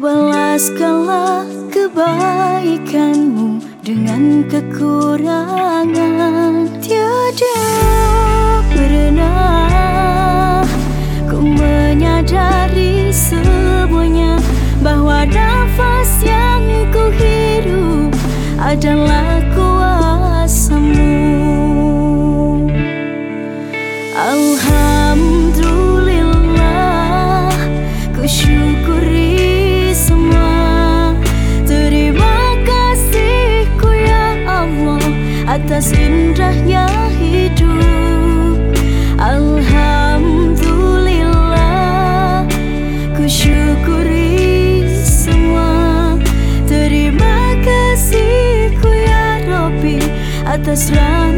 balaskanlah kebaikanmu dengan kekurangan. Tiada pernah ku menyadari semuanya Bahwa nafas yang ku hirup adalah atas rahmat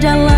adalah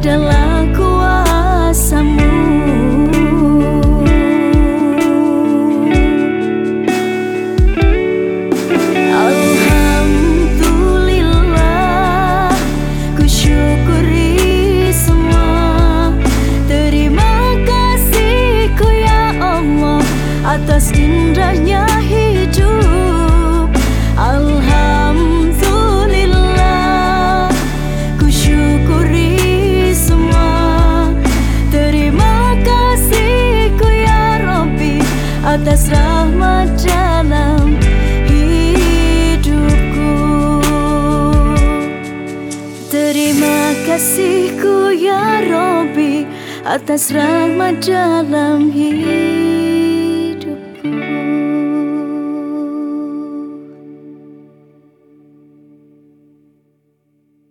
adalah kuasamu. Alhamdulillah ku syukuri semua. Terima kasihku ya Allah atas indahnya atas rahmat dalam hidupku. Terima kasihku ya Rabbi atas rahmat dalam hidupku